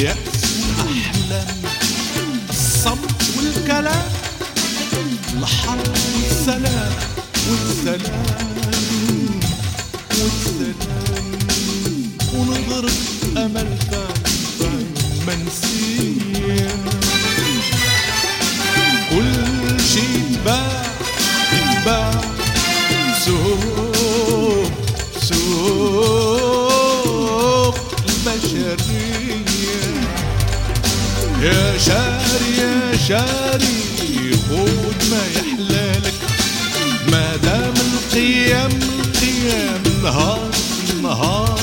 اليأس والأحلام الصمت والكلام الحرب والسلام والسلام والسلام. ونظرة أمل فان منسية كل شي يتباع يتباع سوق سوق البشرية يا شاري يا شاري خود ما يحلالك. ما دام القيام القيام نهار نهار.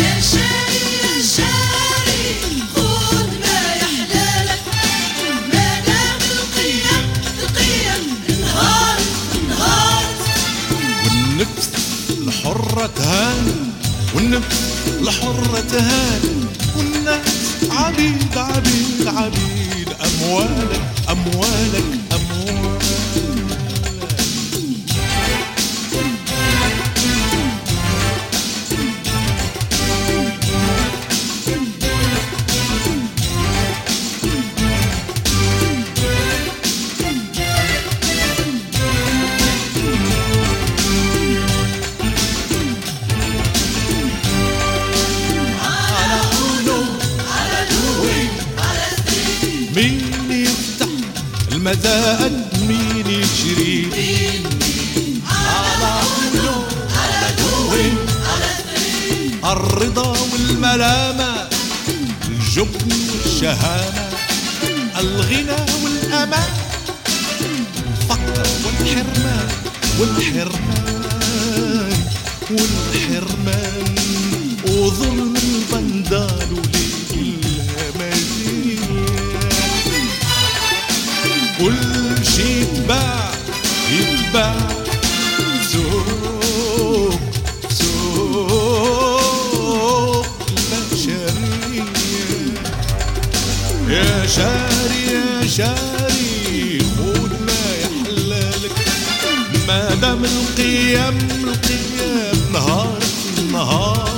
يا شاري يا شاري خذ ما يحلالك. ما دام القيم القيم نهار نهار. والنفس الحرة تهان والنفس الحرة تهان والناس عبيد أموالك أموالك أموالك على المزاد مين يشري مين مين على قلوب على نوي على ثري الرضا والملامة الجبن والشهامة الغنى والأمان الفقر والحرمان والحرمان والحرمان. شاري يا شاري خود ما يحلالك ما دام القيام القيام نهار نهار.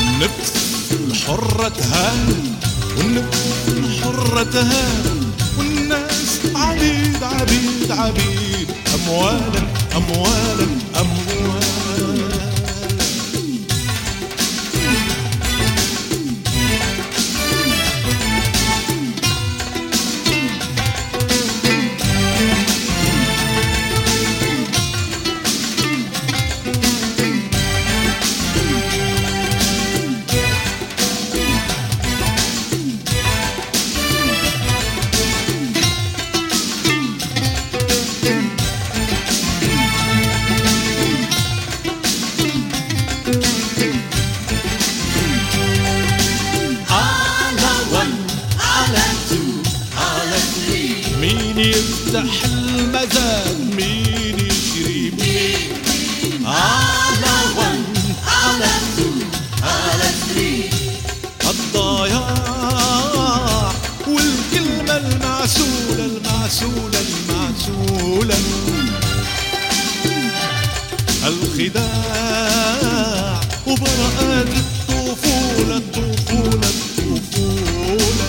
النفس الحرة تهان والنفس الحرة تهان. عبيد عبيد أموالا أموالا أموالا. الخداع وبراءات الطفولة الطفولة الطفولة.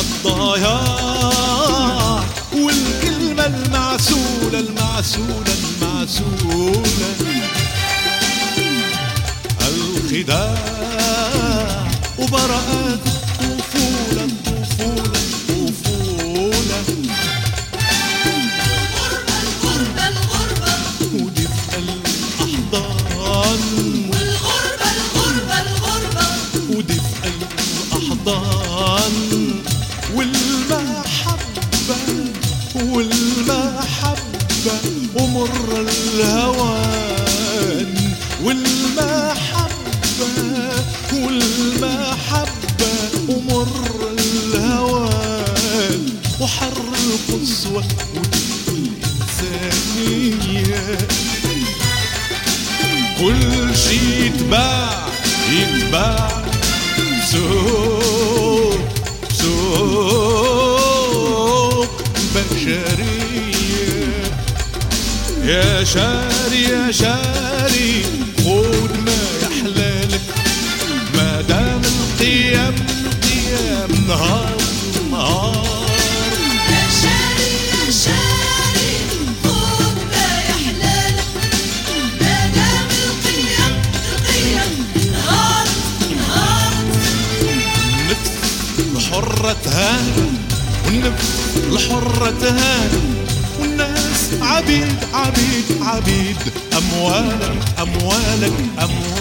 الضياع والكلمة المعسولة المعسولة المعسولة. الخداع شاري يا شاري خود ما يحلالك ما دام القيام القيام نهار نهار. يا شاري يا شاري خذ ما يحلالك ما دام القيم القيم نهار نهار النفس الحرة تهان والنفس الحرة تهان. عبيد عبيد عبيد. أموالك أموالك أموالك.